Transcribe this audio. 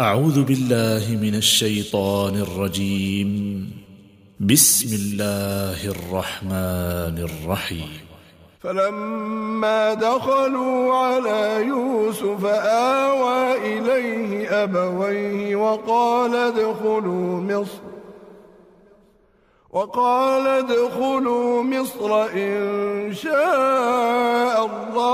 أعوذ بالله من الشيطان الرجيم. بسم الله الرحمن الرحيم. فلما دخلوا على يوسف آوى إليه أبويه وقال ادخلوا مصر. وقال ادخلوا مصر إن شاء الله.